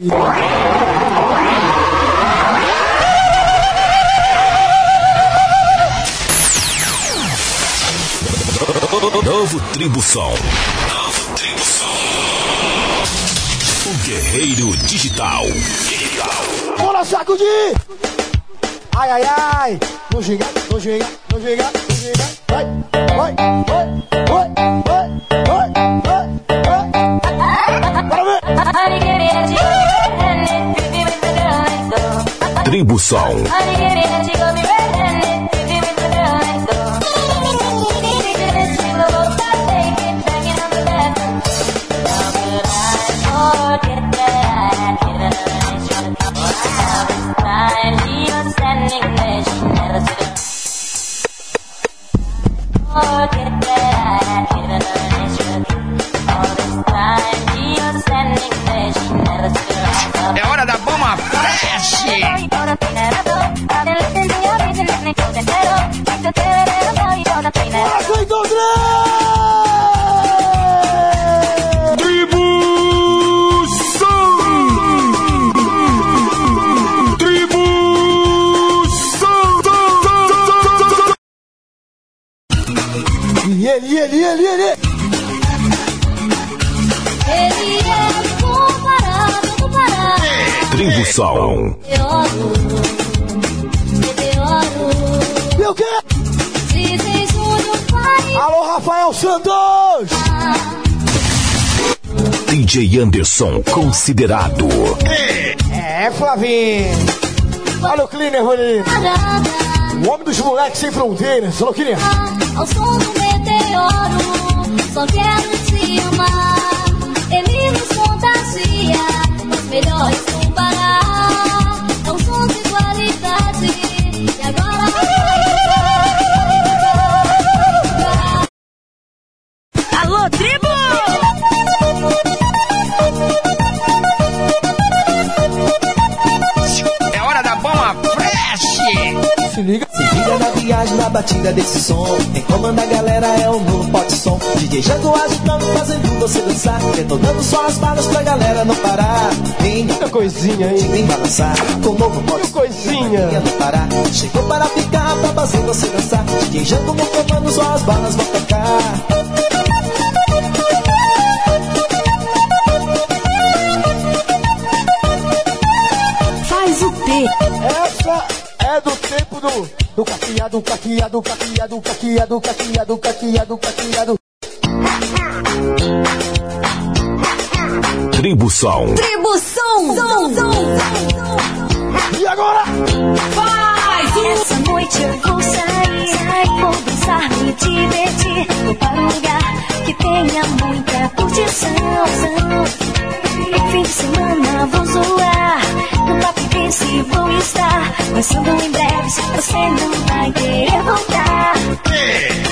Novo Tribo Som. Novo Tribo Som. O Guerreiro Digital. Digital. Bora sacudir! Ai, ai, ai! Não ginga, não ginga, não ginga, não vai, vai, vai, vai, Tribo. É E ele, ele, ele, e ele! Ele é comparado, comparado. Tribo Som. Meteoro, meteoro. O quê? Se tem Júnior, vai. Alô, Rafael Santos! DJ Anderson considerado. É, Flavinho! Olha o Cleaner, Rolinho! O homem dos moleques sem fronteiras. Alô, Cleaner! ao som do meteoro. Só quero te amar. Ele nos contagia. Os melhores som Se liga! Se liga na viagem, na batida desse som. Quem comanda a galera é o novo pote som. DJ Jango agitando, fazendo você dançar. Detonando só as balas pra galera não parar. Vem, Olha a coisinha aí! vem balançar. Com o novo pote. Coisinha! Não parar. Chegou para ficar, pra fazer você dançar. DJ Jango no comando, só as balas vão tocar. Faz o T. Essa é do tempo do. Do caqueado, caqueado, caqueado, caqueado, caqueado, caqueado, caqueado. Tribo Som. Tribo Som. Som, som, som. E agora? Essa noite eu vou sair, vou dançar, me divertir. Vou para um lugar que tenha muita curtição. Fim de semana vou zoar, no Top Dance vou estar. Lançando em breve, você não vai querer voltar.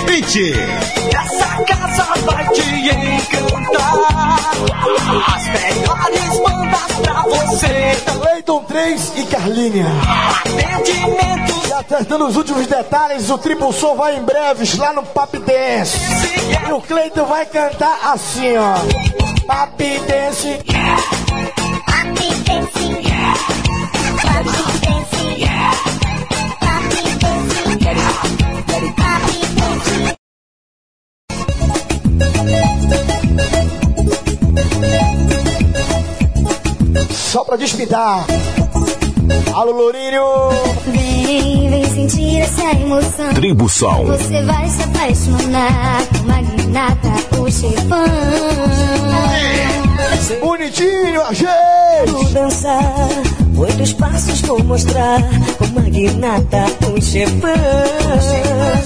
Pitty. Essa casa vai te encantar. As melhores bandas pra você. Leiton 3 e Carlinha. Atendimento E acertando os últimos detalhes, o Triple Som vai em breves lá no Pap Dance. E o Cleiton vai cantar assim, ó. Pap Dance. Papi dancing, Só pra despistar. Alô, Lourinho. Vem, vem sentir essa emoção. Tribo Som. Você vai se apaixonar Magnata, o chefão. Bonitinho, a gente. Vou dançar, muitos passos vou mostrar. Com magnata, um chefão.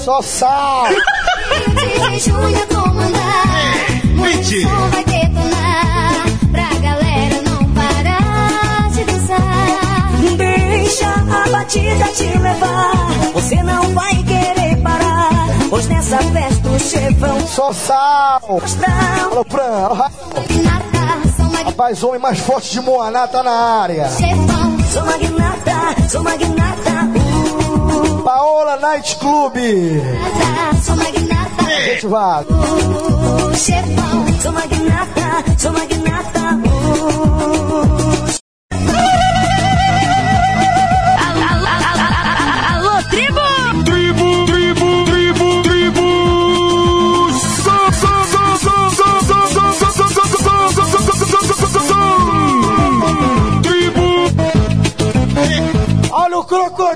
Só sal. DJ Júnior comandar. Muito som vai detonar. Pra galera não parar de dançar. Deixa a batida te levar. Você não vai querer parar. Pois nessa festa o chefão Só sal. mostrar. Alô, Fran. Alô, Magnata, Magnata, Rapaz, homem mais forte de Moaná tá na área. chefão. Sou magnata, sou magnata. Uh, Paola Night Club. Sou Magnata, Gente, vai. o chefão. sou magnata, sou magnata.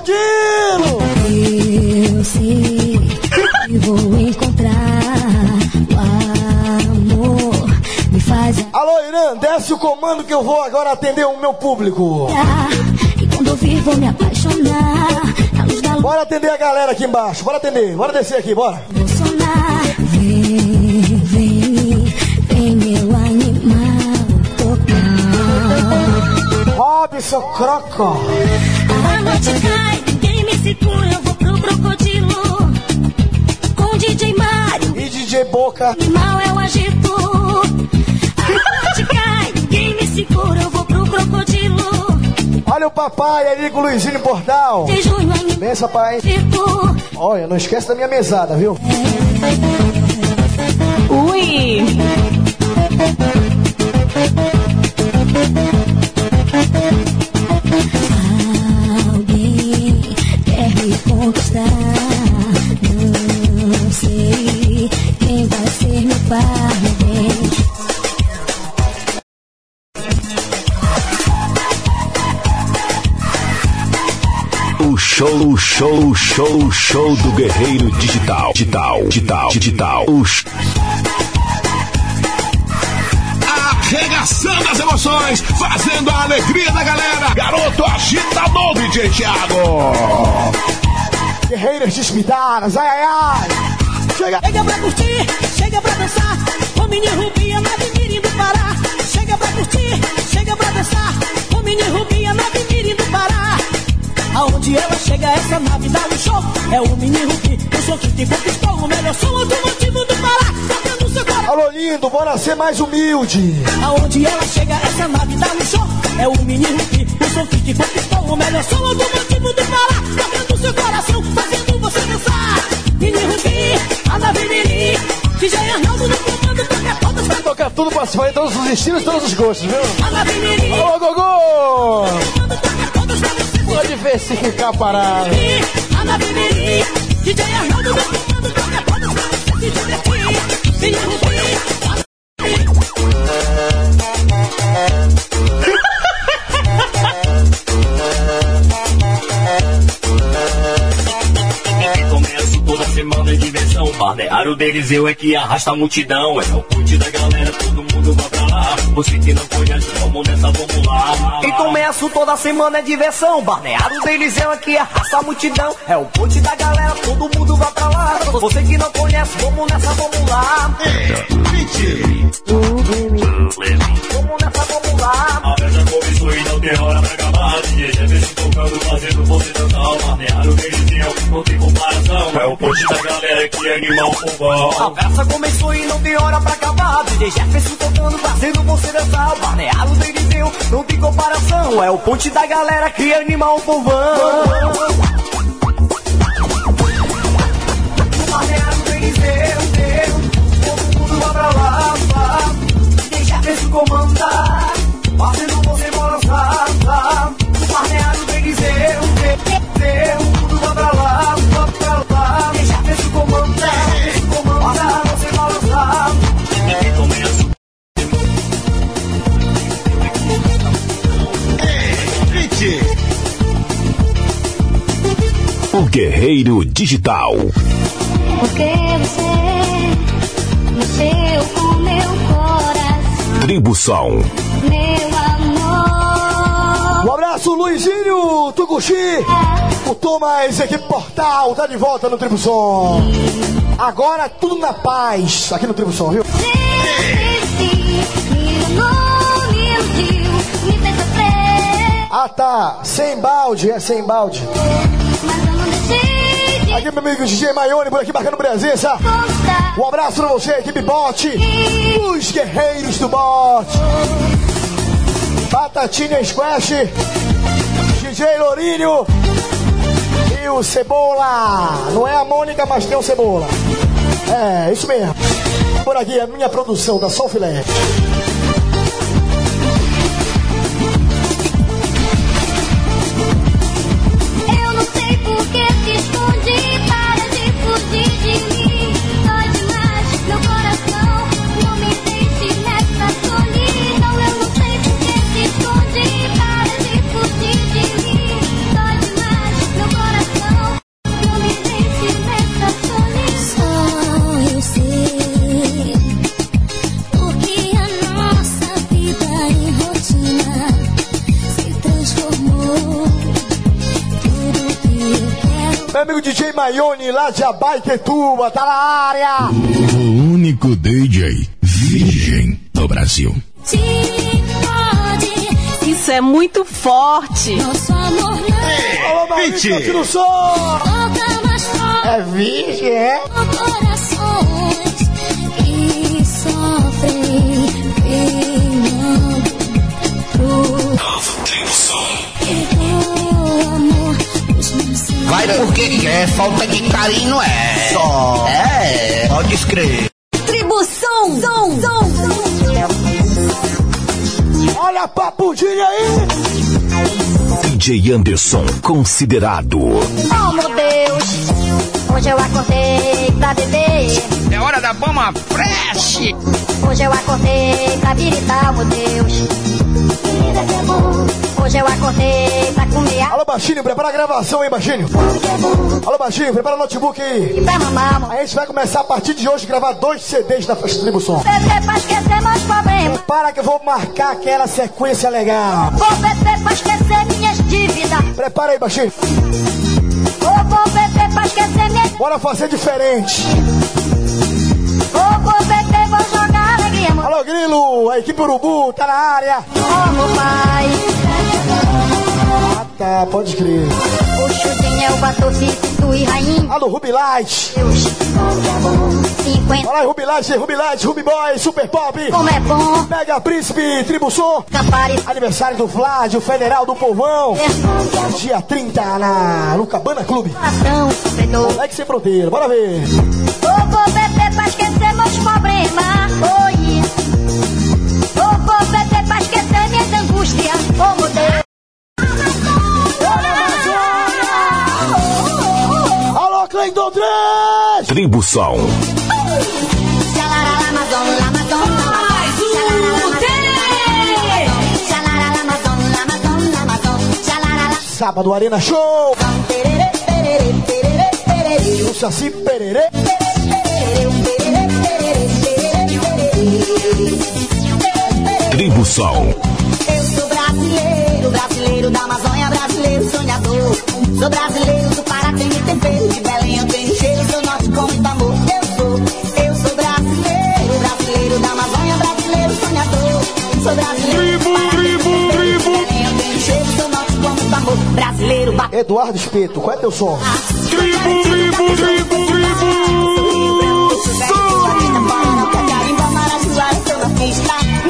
Eu sei que vou encontrar o amor. Me faz Alô, Irã, desce o comando que eu vou agora atender o meu público. E quando eu vir, vou me apaixonar. Na luz da lua, Bora atender a galera aqui embaixo, bora atender, bora descer aqui, bora. vou sonar. Vem, vem, vem, meu animal. Tocar. Robson Croco. A noite cai, DJ Boca. Animal é o agito. A ninguém me segura. Eu vou pro crocodilo. Olha o papai ali com o Luizinho Portal. De junho a Benção, pai. Olha, não esquece da minha mesada, viu? Ui! O show, o show, o show, o show do guerreiro digital. Digital, digital, digital. O sh- Arregaçando as emoções, fazendo a alegria da galera. Garoto agitador, DJ Thiago. Guerreiras despidadas, ai ai ai. Chega. Chega pra curtir, chega pra dançar. O mini Rubinha na Mirim do Pará. Chega pra curtir, chega pra dançar. O mini Rubinha na Mirim do Pará. Aonde ela chega, essa nave dá um show. É o mini Rubi, o som que te conquistou. O melhor som automotivo do Pará. Tocando seu coração. Alô, lindo, bora ser mais humilde. Aonde ela chega, essa nave dá um show. É o mini Rubi, o som que te conquistou. O melhor som automotivo do Pará. Tocando Mini Rubi, a nave Mirim. DJ Arnaldo no comando, toca todas pra Toca tudo pra cima, todos os estilos, todos os gostos, viu? a nave Mirim. Alô, Gogô! Pode diversificar a parada. Mirim. DJ Arnaldo no comando, toca todas pra você se divertir. Mini Rubi, Balneário deles eu é que arrasta a multidão. É o ponte da galera, todo mundo vai pra lá. Você que não conhece, vamos nessa, vamos lá. E começo toda semana é diversão. Barneado deles é aqui, arrasta a multidão. É o ponte da galera, todo mundo vai pra lá. Você que não conhece, vamos nessa, vamos lá. Vamos nessa, vamos lá. A festa começou e não tem hora pra acabar. DJ tocando, fazendo você dançar. Balneário deles o ponte da galera que anima o A povão. festa começou e não tem hora pra acabar. DJ Jefferson tocando, fazendo você dançar. Barneado deles eu não tem comparação. É o ponte da galera que anima o povão. Barneado deles eu, eu, todo mundo vai pra lá, lá. DJ Jefferson comanda, fazendo você balançar, Barneado deles eu, eu, eu, todo mundo vai pra lá, guerreiro digital. Porque você mexeu com meu coração, Tribo Som. meu amor. Um abraço, Luizinho, Tucuxi, o Thomas, equipe Portal, tá de volta no Tribo Som. Agora tudo na paz, aqui no Tribo Som, viu? Ah tá, sem balde, é sem balde. Aqui meu amigo DJ Maione, por aqui marcando presença. Um abraço pra você, equipe Bote, os guerreiros do Bote. Batatinha Squash, DJ Lourinho e o Cebola. Não é a Mônica, mas tem o Cebola. É, isso mesmo. Por aqui, a minha produção da Sol Filé. Maione, lá de Abaitetuba, tá na área. O único DJ virgem do Brasil. Isso é muito forte. nosso amor não Alô, Maurício, Pitty. tira o som. É virgem, é? Quer, falta de carinho é. Só. É, pode escrever. Tribo Som. Som. Som. Olha a papudinha aí. DJ Anderson, considerado. Oh meu Deus, hoje eu acordei pra beber. É hora da bomba fresh. Hoje eu acordei pra viritar, meu Deus. Hoje eu acordei pra comer Alô, Baixinho, prepara a gravação aí, Baixinho. Alô, Baixinho, prepara o notebook aí. e pra mamar, amor. A gente vai começar a partir de hoje gravar dois CDs da Festa Tribo Som. Pra esquecer meus problemas. Para que eu vou marcar aquela sequência legal. Vou beber pra esquecer minhas dívidas. Prepara aí, Baixinho. Vou, vou beber pra esquecer minhas Bora fazer diferente. Alô, Grilo, a equipe Urubu tá na área. Meu pai. Ah, tá, pode crer. O chutinho é o batofico e rainha. Alô, Ruby Light. Deus. 50. Fala aí, Ruby Light, Ruby Light, Ruby Boy, Super Pop. Como é bom. Mega Príncipe, Tribo Som. Capari. Aniversário do Vlad, o Federal do Povão. Dia 30 na Lucabana Clube. Coração. Moleque sem fronteira, bora ver. Vou beber pra esquecer meus problemas. Amazon, Amazon, Amazon. Xalará, Sábado Arena Show. O Saci Pererê. Tribo. Eu sou brasileiro, brasileiro da Amazônia, brasileiro sonhador. Sou brasileiro do Pará, tenho tempero de Eduardo Espeto, qual é teu som?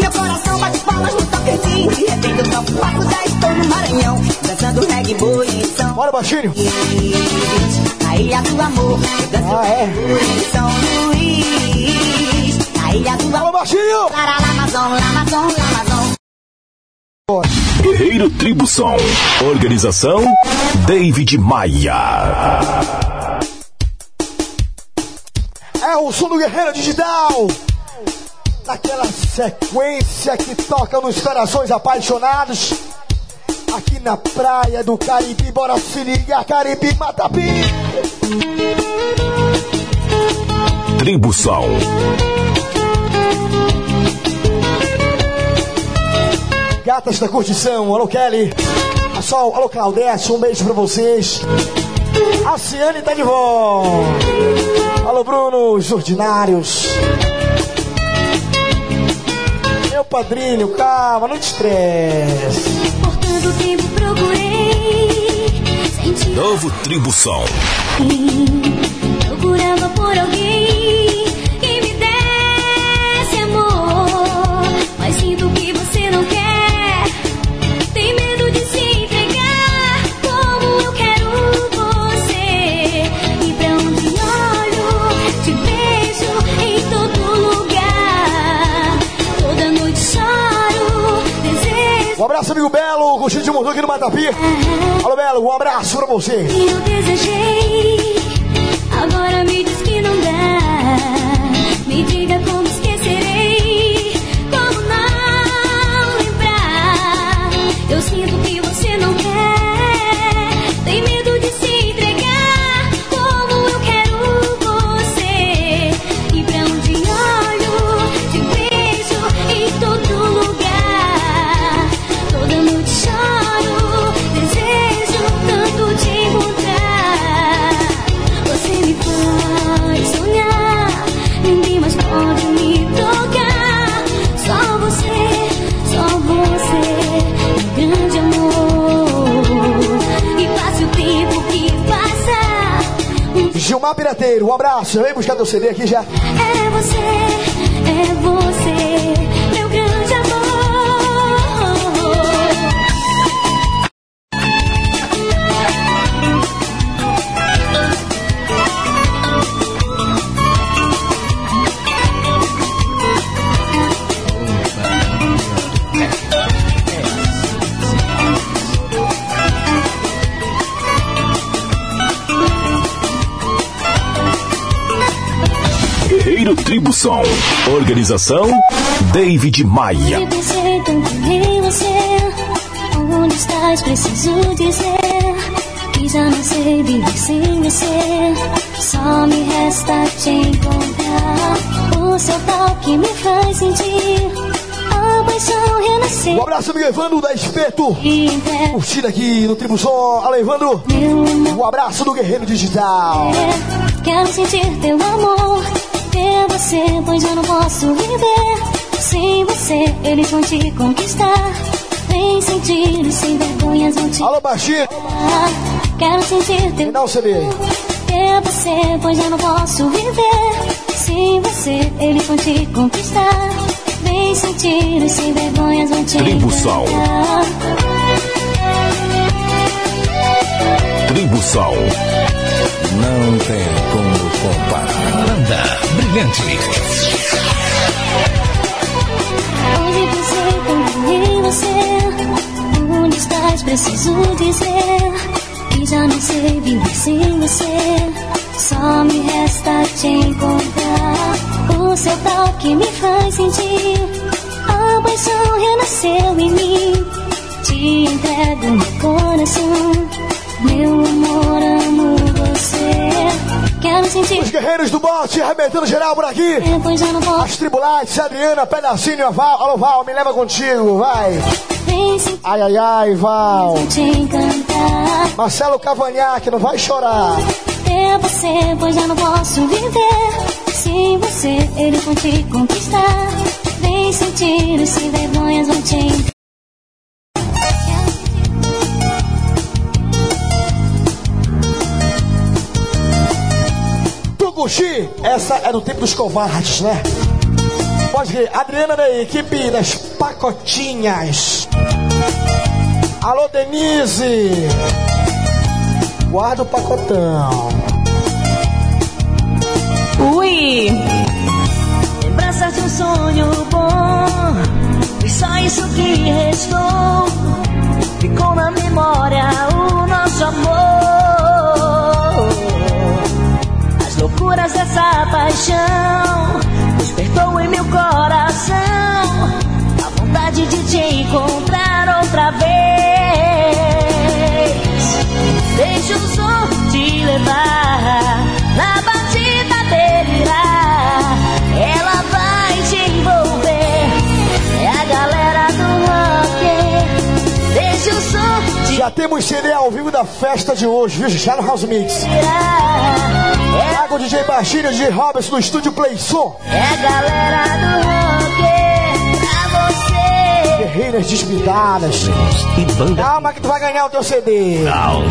Meu coração bate palmas no toquezinho De repente eu toco papo, já estou no Maranhão Dançando reggae, boi em São Bora, baixinho. Na ilha do amor Eu danço Ah, é? São Luís Na ilha do amor baixinho. Lá, lá, Amazon, lá, Amazon, lá, Amazon Guerreiro Tribo Som. Organização David Maia. É o som do Guerreiro Digital. Naquela sequência que toca nos corações apaixonados. Aqui na praia do Caribe, bora se ligar, Caribe Matapi. Tribo Gatas da curtição, alô Kelly. A Sol, alô Claudete, um beijo pra vocês. A Ciane tá de volta. Alô Bruno, os ordinários. Meu padrinho, calma, não te estresse. Por tanto tempo procurei Sentir Novo Tribo Som. Procurava por alguém que me desse amor. Mas sinto que você não quer. Abraço, amigo Belo, curtindo de Murdu aqui no Matapi. Alô Belo, um abraço pra você. eu desejei. Agora me Pirateiro, um abraço. Vem buscar teu CD aqui já. É você, é você, Tribução. Organização David Maia. E pensei tanto em você. Onde estás? Preciso dizer que já não sei viver sem você. Só me resta te encontrar. O seu toque me faz sentir a paixão renascer. Um abraço, amigo Evandro da Espeto. E Curtindo aqui no Tribução. Alô, Evandro. meu amor. Um abraço do Guerreiro Digital. Quero sentir teu amor, ter você, pois eu não posso viver. Sem você, eles vão te conquistar. Vem sentir e sem vergonhas vão te Alô, Baixinho. Quero sentir teu Me dá um CD aí. ter você, pois eu não posso viver. Sem você, eles vão te conquistar. Vem sentir e sem vergonhas vão te Tribução. encantar. Tribução. Não tem como comparar. Banda brilhante. Hoje pensei tanto em você. Onde estás? Preciso dizer que já não sei viver sem você. Só me resta te encontrar. O seu toque me faz sentir a paixão renasceu em mim. Te entrego meu coração. Meu amor, amo sentir. Os guerreiros do bote arrebentando geral por aqui. Já não. As tribulates, Adriana, pedacinho, a Val. Alô, Val, me leva contigo, vai. Ai, ai, ai, Val. Marcelo Cavanhaque, não vai chorar. ter você, pois já não posso viver. Sem você, eles vão te conquistar. Vem sentir e sem vergonhas vão te Tucuxi, essa é do tempo dos covardes, né? Pode ver, Adriana da equipe das pacotinhas. Alô, Denise. Guarda o pacotão. Ui! Lembranças de um sonho bom E só isso que restou Ficou na memória o nosso amor As loucuras dessa paixão Despertou em meu coração A vontade de te encontrar outra vez Deixa o som te levar na batida delirar. Ela vai te envolver. É a galera do rock. Deixa o som te Já temos CD ao vivo da festa de hoje, viu? Já no House Mix. tirar. É, Traga o DJ Baixinho, DJ Robson do estúdio Play Som. é a galera do rock. Pra você. Guerreiras despidadas. E banda. Calma que tu vai ganhar o teu CD. Não.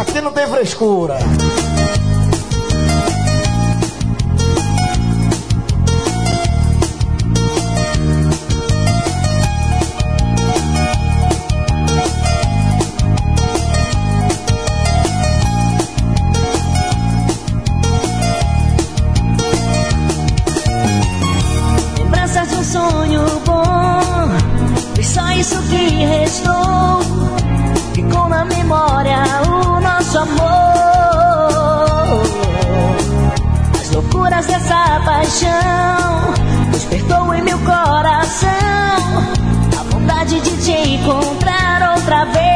Aqui não tem frescura. Paixão. Despertou em meu coração A vontade de te encontrar outra vez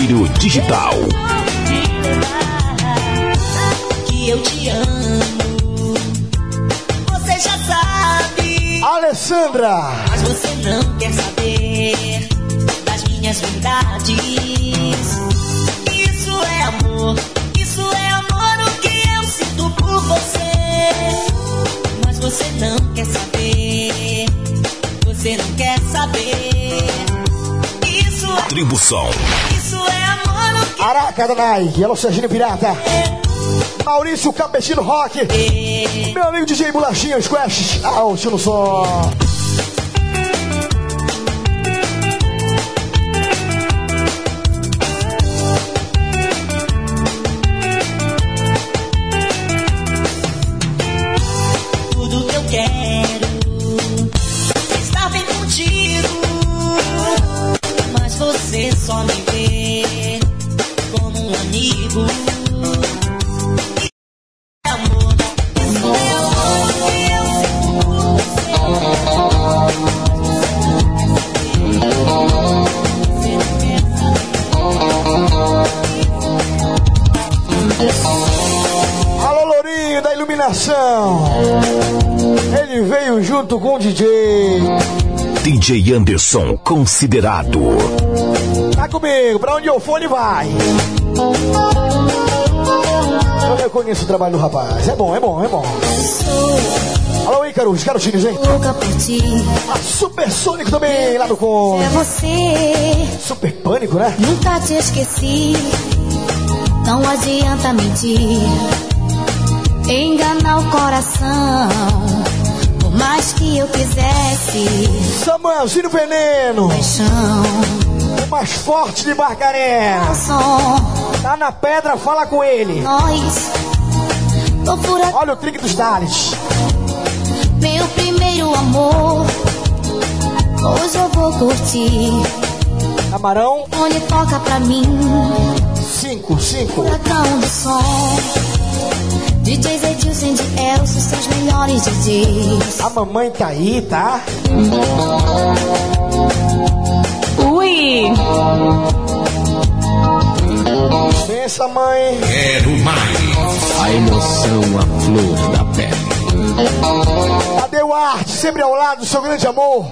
Guerreiro Digital. Que eu te amo. Você já sabe. Alessandra! Mas você não quer saber das minhas verdades. Isso é amor, isso é amor o que eu sinto por você. Mas você não quer saber, você não quer saber. Isso é, Tribução. isso é amor o que Araca da Nike, Alô Serginho Pirata. Maurício Campesino Rock. Meu amigo DJ Bolachinha Squash. Ah, o estilo junto com o DJ. DJ Anderson, considerado. Tá comigo, pra onde eu for ele vai. Eu reconheço o trabalho do rapaz. É bom, é bom, é bom. Alô Ícaro, os garotinhos, hein? louca por ti. A Super Sônico também, lá no com. É você, Super Pânico, né? nunca te esqueci. Não adianta mentir, enganar o coração. Mais que eu quisesse, Samuelzinho Veneno, paixão, o mais forte de Barcarena. Tá na pedra, fala com ele. nós. Tô por aqui, Olha o trick dos Daleks. meu primeiro amor. Hoje eu vou curtir. Camarão, Onde toca pra mim, 5, 5. furacão do som. DJs Edilson de Elcio são os melhores DJs. A mamãe tá aí, tá? Ui! Pensa, mãe. Quero mais. A emoção, a flor da pele. Tadeu Arte, sempre ao lado do seu grande amor.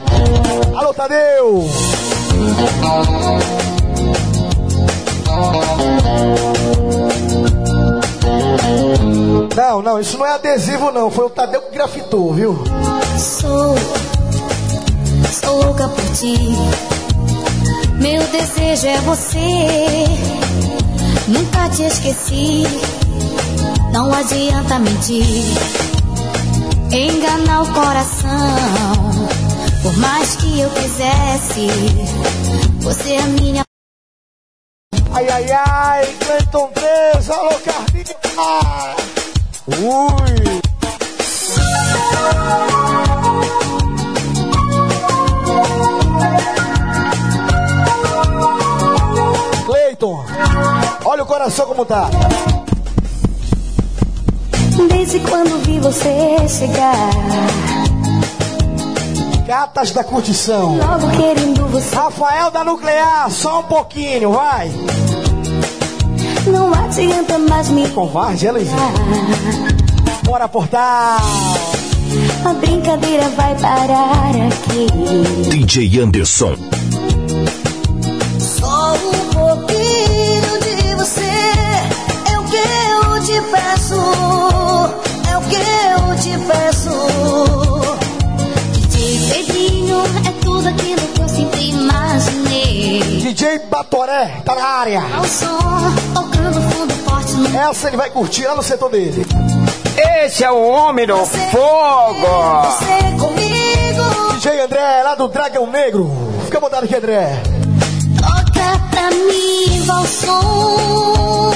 Alô, Tadeu. Não, não, isso não é adesivo, não. Foi o Tadeu que grafitou, viu? Sou, sou louca por ti. Meu desejo é você. Nunca te esqueci. Não adianta mentir, enganar o coração. Por mais que eu quisesse, você é minha. Ai, ai, ai, Cleiton 3, alô, Carlinhos. Ah. Ui. Cleiton, olha o coração como tá. Desde quando vi você chegar, Gatas da curtição. logo querendo você. Rafael da Nuclear, só um pouquinho, vai. Adianta mais me Covarde, ela enganar. Bora, portal. A brincadeira vai parar aqui. DJ Anderson, DJ Batoré, tá na área. Ao som, tocando fundo forte no Essa ele vai curtir lá no setor dele. Esse é o homem do fogo! Você comigo, DJ André, lá do Dragão Negro. Fica botado aqui, André. Toca pra mim, som.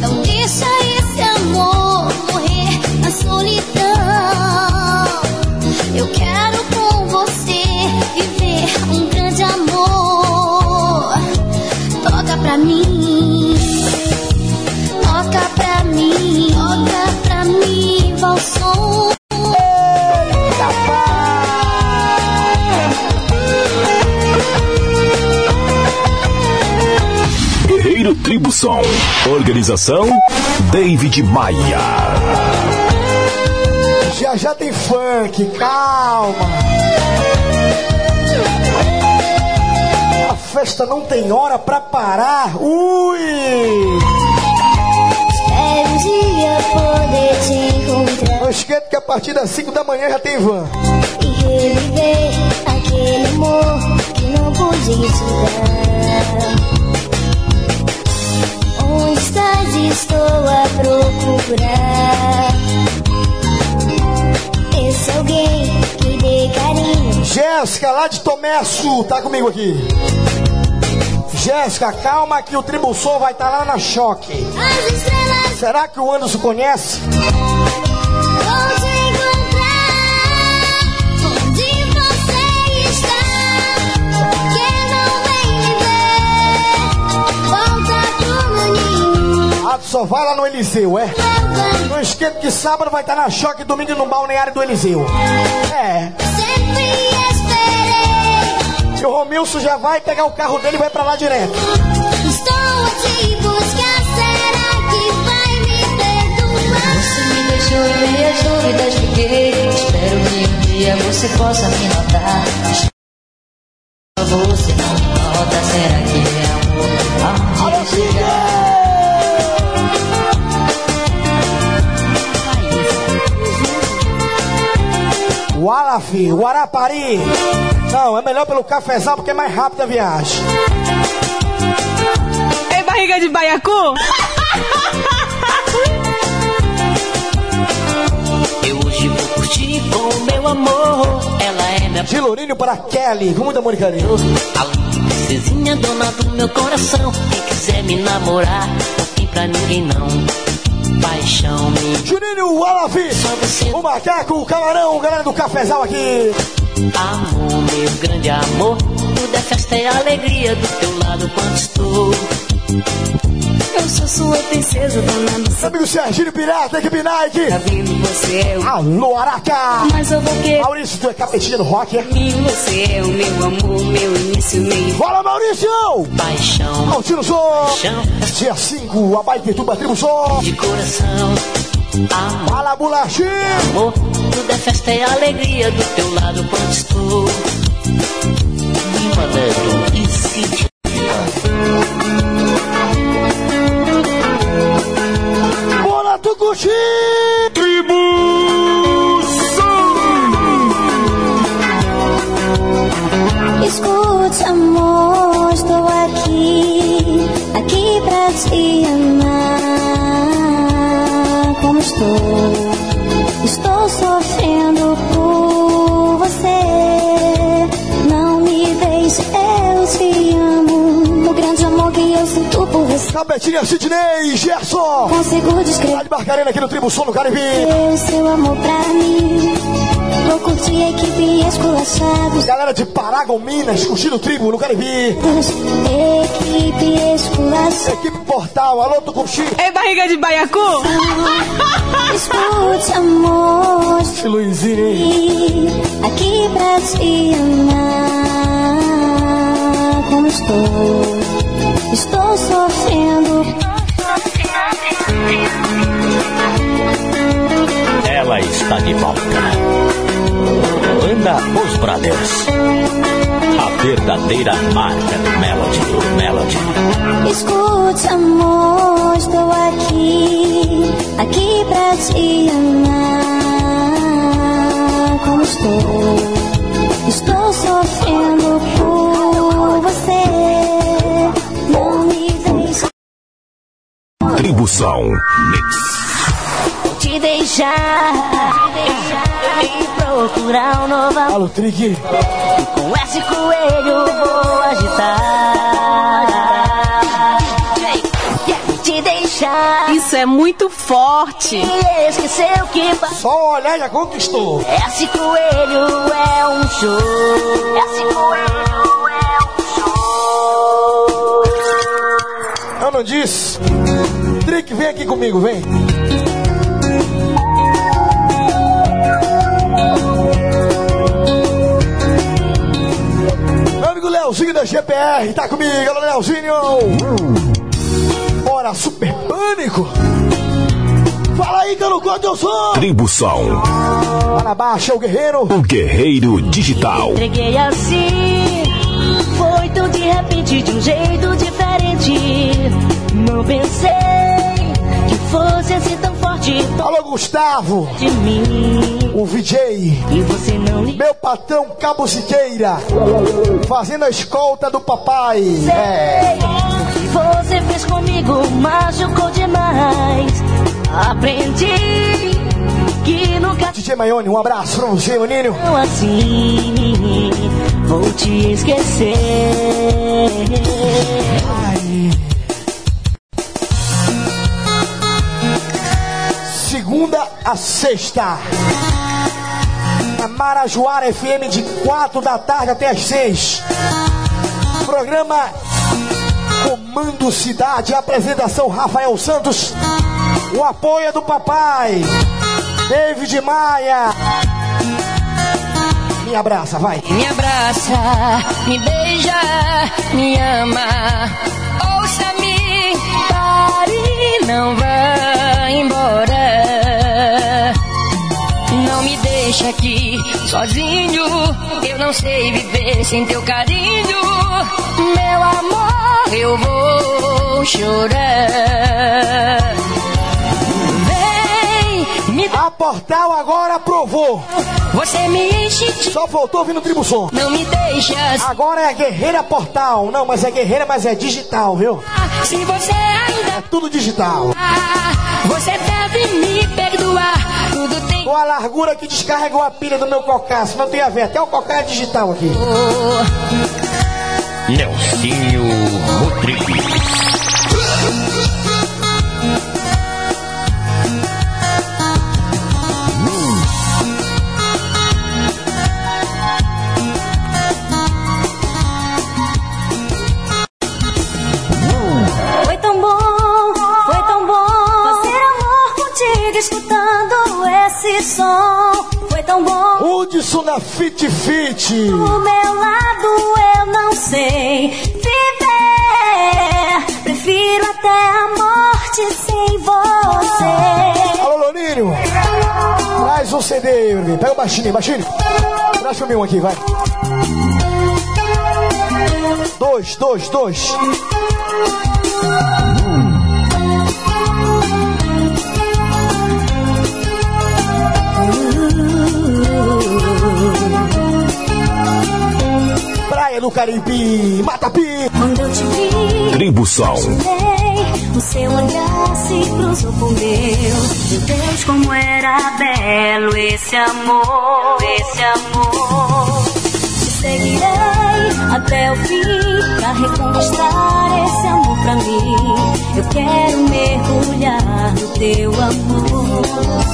Não deixa esse amor morrer na solidão. Pra mim. Toca pra mim. Toca pra mim, som. Guerreiro Tribo Som. Organização David Maia. Já já tem funk, calma. Festa não tem hora pra parar. Ui! Espero um dia poder te encontrar Não esquenta que a partir das 5 da manhã já tem van. e reviver aquele amor que não pude te dar. Onde estás? Estou a procurar. Esse alguém que dê carinho. Jéssica, lá de Tomé Sul, tá comigo aqui. Jéssica, calma que o Tribo Som vai estar lá na choque. Estrelas Será que o Anderson conhece? Ah, só vai lá no Eliseu, é? Não esquenta que sábado vai estar na choque e domingo no balneário do Eliseu. É. E o Romilson já vai pegar o carro dele e vai pra lá direto. Estou a te buscar. Será que vai me perdoar? Você me deixou em meias dúvidas, fiquei. Espero que um dia você possa me notar. Você não me nota, será que é amor? Aonde chegar? Walaf, Guarapari. Não, é melhor pelo cafezal porque é mais rápido a viagem. É barriga de baiacu? Eu hoje vou curtir com o meu amor. Ela é minha De Lourinho para Kelly, com muito amor e carinho. A princesinha dona do meu coração. Quem quiser me namorar, não tem pra ninguém não. Paixão me Juninho, só você. o macaco, o camarão, galera do cafezal aqui. Amor, meu grande amor. Tudo é festa e alegria do teu lado quando estou. Eu sou sua princesa, dona amigo Serginho Pirata, equipe Nike. Tá vindo, você é o. Alô, Araca. Mas eu vou querer. Maurício, tu é capetinha do rock, é? Você é o meu amor, meu início, meio Fala, Maurício! paixão. Altino Som. Paixão Dia 5, a Baitetuba Tribo Som. de coração. Amor, Fala, Bolachinho. amor, tudo é festa e alegria do teu lado quando estou. Lima Neto e. Bora, Tucuxi! Escute, Capetinha Sidney, Gerson. Consigo descrever de Barcarena aqui no Tribo Som do Caribe. o seu amor pra mim. Vou curtir a equipe esculachados. Galera de Paragon, Minas, curtindo o Tribo no Caribe. Equipe esculachados. Equipe Portal, alô, Tucuxi. É barriga de baiacu? Escute, amor, E Luizinho, hein? aqui pra te amar. Como estou? Estou sofrendo. Ela está de volta. Banda Os Brothers. A verdadeira marca do Melody. Melody. Escute, amor, estou aqui, aqui pra te amar. Como estou? Estou sofrendo Tribo Som. Te deixar, eu vim procurar um novo amor. Alô, Trick. Com esse coelho vou agitar. Te deixar. Isso é muito forte. E esqueceu que Só olhar já conquistou. esse coelho é um show. Esse coelho é um show. Eu não disse. Trick, vem aqui comigo, vem. Meu amigo Leozinho da GPR, tá comigo, alô Leozinho. Bora, super pânico. Fala aí que eu não gosto do som. Tribução, Para baixo, é o guerreiro. o guerreiro digital. Entreguei assim, foi tão de repente, de um jeito diferente. Não pensei fosse assim tão forte Alô, Gustavo, de mim. o VJ. E você não ligou. Meu patrão Cabo Siqueira. Fazendo a escolta do papai. É. O que você fez comigo machucou demais. Aprendi que nunca DJ Maione, um abraço pra você, maninho. tão assim. Vou te esquecer. Ai. Segunda a sexta. Na Marajoara FM de 4 da tarde até as 6. Programa Comando Cidade. Apresentação Rafael Santos. O apoio é do papai. David Maia. Me abraça, vai. Me abraça, me beija, me ama. Ouça-me, pare, não vá embora. Deixa aqui sozinho. Eu não sei viver sem teu carinho. Meu amor, eu vou chorar. Vem, me dá. A Portal agora aprovou. Você me enche de. Só faltou vir no Tribo Som. Não me deixa Agora é Guerreira Portal. Não, mas é Guerreira, mas é digital, viu? se você ainda É tudo digital. Você deve me perdoar. Com a largura que descarregou a pilha do meu cocaço. Não tem a ver, até o cocaço é digital aqui. Nelsinho Do meu lado eu não sei viver. Prefiro até a morte sem você. Alô, Loninho. Traz um CD, Irving. Pega o baixinho, baixinho. Traz pra mim um aqui, vai. Dois, dois, dois. Praia do Caribe, Matapi. Quando eu te vi, Tribução, Ei, o seu olhar se cruzou com meu. Meu Deus, como era belo esse amor, esse amor. Te seguirei até o fim pra reconquistar esse amor pra mim. Eu quero mergulhar no teu amor.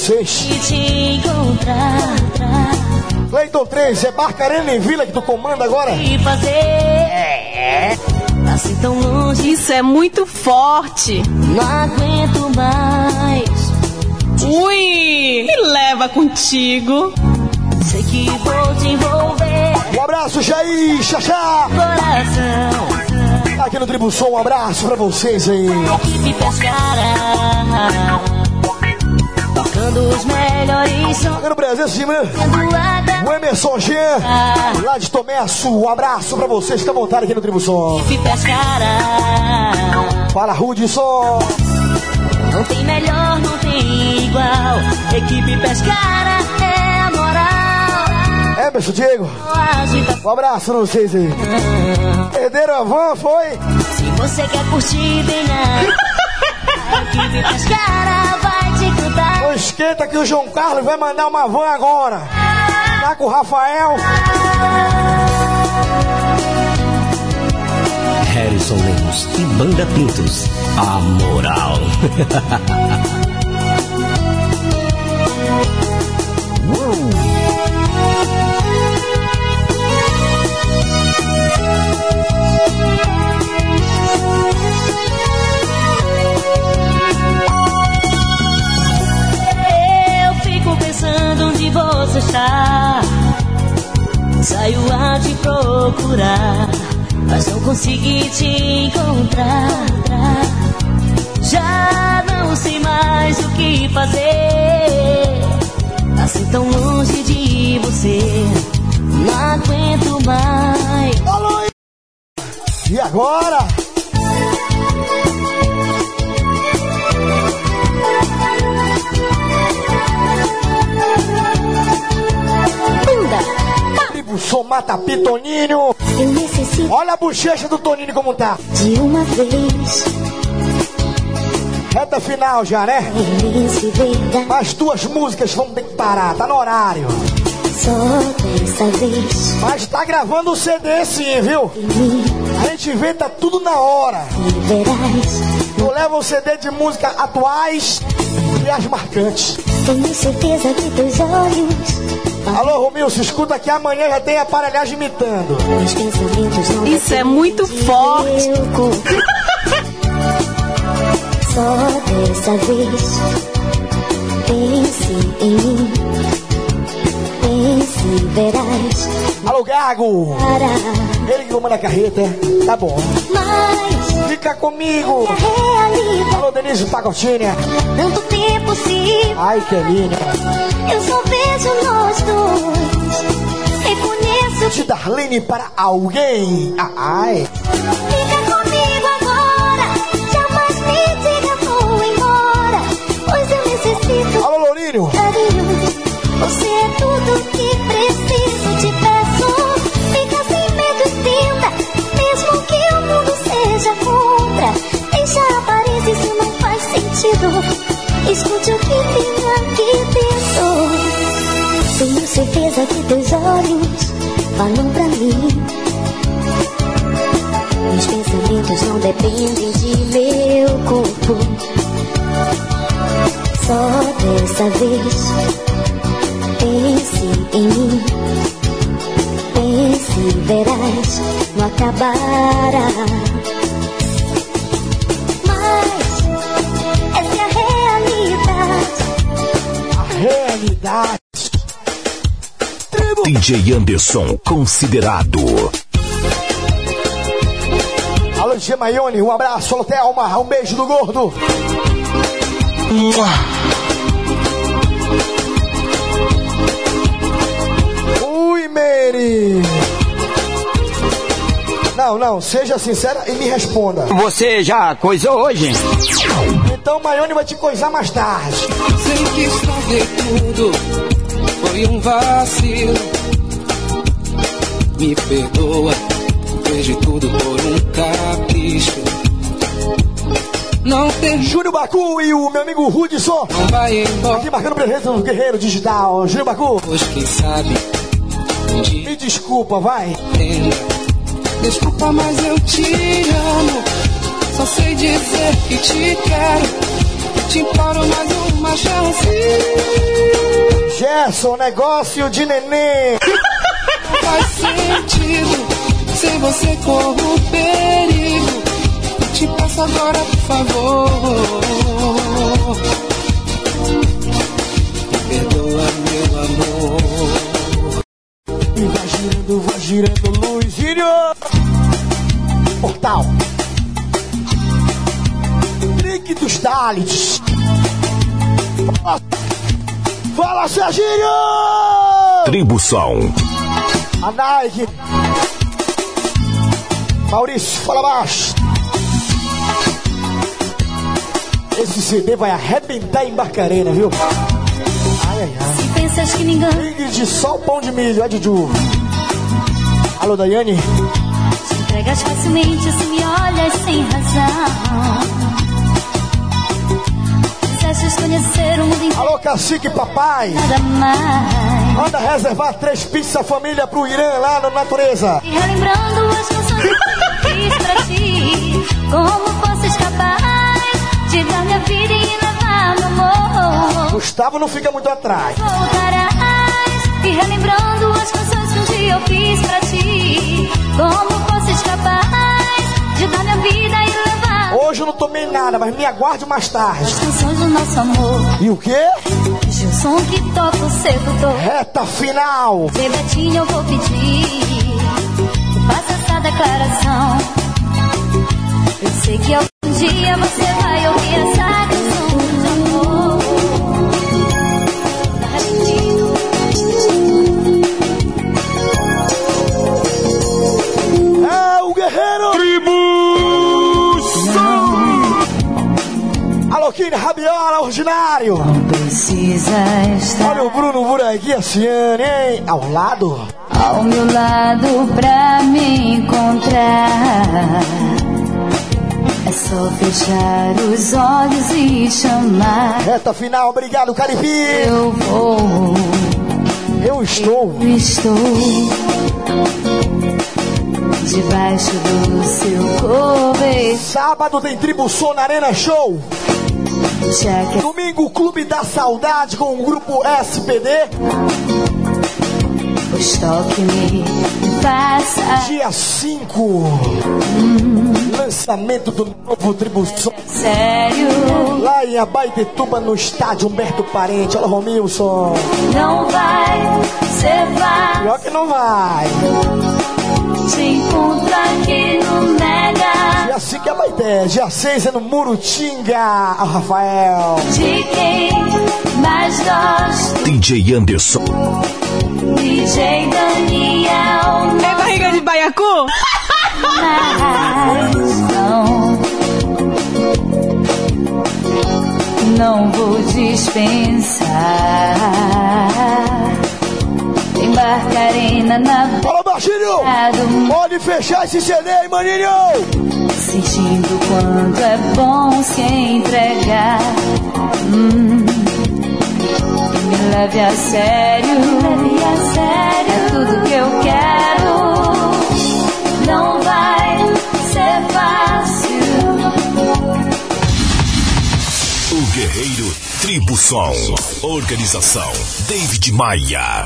Vocês. Cleiton 3, é Barcarena em Vila que tu comanda agora? E fazer assim tão longe. Isso é muito forte. Não aguento mais. Ui! Me leva contigo. Sei que vou te envolver. Um abraço, Jair, Xaxá. Coração, Aqui no Tribo Som, um abraço pra vocês aí. equipe pescara. Tocando os melhores. Aqui no Brasil, sim, né? O Emerson G, lá de Tomesso, um abraço pra vocês que estão vontade aqui no Tribo Som. Equipe pescara. Fala, Hudson. Não tem melhor, não tem igual. Equipe pescara é a moral. Emerson Diego. Um abraço pra vocês aí. Perderam a van, foi? Se você quer curtir bem na. Equipe das cara vai esquenta que o João Carlos vai mandar uma van agora. Tá com o Rafael. Harrison Lemos e Banda Pintos. A moral. Eu está. Saio a te procurar, mas não consegui te encontrar. Já não sei mais o que fazer. Assim tão longe de você, não aguento mais. E agora? Mata Pitoninho. Olha a bochecha do Toninho como tá. de uma vez. Reta final já, né? As duas músicas vão ter que parar, tá no horário. só dessa vez. Mas tá gravando o CD sim, viu? A gente inventa tudo na hora. Eu levo o CD de música atuais e as marcantes. Tenho certeza que teus olhos. Alô, Romilson, escuta que amanhã já tem aparelhagem imitando. Isso é muito forte. Só dessa vez. Pense em mim. Pense, verás. Alô, Gago! Ele que comanda a carreta? Tá bom. Mas Fica comigo! realidade. Alô, Denise Pagotinha. Tanto tempo se Ai, que linda. eu só vejo nós dois. Reconheço De Darlene para alguém. Ah, Ai. Fica comigo agora, jamais me diga vou embora, pois eu necessito Alô, Lourinho. carinho. Você Escute o que tem aqui dentro. Tenho certeza que teus olhos falam pra mim. Meus pensamentos não dependem de meu corpo. Só dessa vez. Pense em mim. Pense, verás, não acabará. Tribo. DJ Anderson, considerado. Alô, G Maione, um abraço. Alô, Thelma, um beijo do gordo. Ui, Mary. Não, não, seja sincera e me responda. Você já coisou hoje? Então, Maione vai te coisar mais tarde. Sei que estraguei tudo, foi um vacilo. Me perdoa, de tudo por um capricho. Não tem Júlio Bacu e o meu amigo Rudson. não vai embora, Aqui marcando presença no Guerreiro Digital. Júlio Bacu, pois quem sabe me desculpa, vai. Desculpa, mas eu te amo. Só sei dizer que te quero. Te imploro mais uma chance. Gerson, negócio de neném. Não faz sentido. Sem você corro perigo. Te peço agora, por favor. Perdoa, meu amor. E vai girando, vai girando, Luizinho. Portal. Trick dos Dalits. Fala, Fala Serginho! Tribo Som. A Nike. Maurício, fala baixo. Esse CD vai arrebentar em Barcarena, viu? Ai, ai, ai. Se acha que me engana? Ingrid, só o pão de milho, é Juju. Alô, Daiane? Te entregas facilmente, assim me olhas sem razão. O mundo inteiro? Alô, cacique papai. Nada mais. Manda reservar três pizzas família pro Irã lá na natureza. E relembrando as canções que eu fiz pra ti. Como fosses capaz de dar minha vida e levar meu amor. Gustavo não fica muito atrás. Voltarás e relembrando as canções que um dia eu fiz pra ti. Como fosses capaz de dar minha vida Hoje eu não tomei nada, mas me aguarde mais tarde. as canções do nosso amor. E o quê? Gilson que toca o sedutor. Reta final. Bebetinho, eu vou pedir que faça essa declaração. Eu sei que algum dia você vai ouvir essa canção de amor. Tá repetindo. É o guerreiro. Alô, Kine Rabiola, ordinário. Precisa estar Olha o Bruno Buraguinha Ciane, hein? Ao lado. ao meu lado pra me encontrar. É só fechar os olhos e chamar. Reta final, obrigado, Caripi. Eu vou. Eu estou. Eu estou debaixo do seu cobertor. Sábado tem Tribo Som na Arena Show. Domingo, Clube da Saudade com o grupo SPD. Dia 5. Lançamento do novo Tribo Som. sério. Lá em Abaitetuba, no estádio Humberto Parente. Olha, Romilson. Não vai ser fácil. Pior que não vai. Te encontro aqui no Mega. Dia 5 é Abaité. Dia 6 é no Murutinga. Ah, Rafael. De quem mais gosto, DJ Anderson. DJ Daniel. É barriga de baiacu? Mas não, não vou dispensar. Embarcarei na Fala, Baixinho. Pode fechar esse CD aí, maninho. Sentindo quanto é bom se entregar. Hum. Me leve a sério, leve a sério. É tudo que eu quero. Não vai ser fácil. O Guerreiro Tribo Som. Organização David Maia.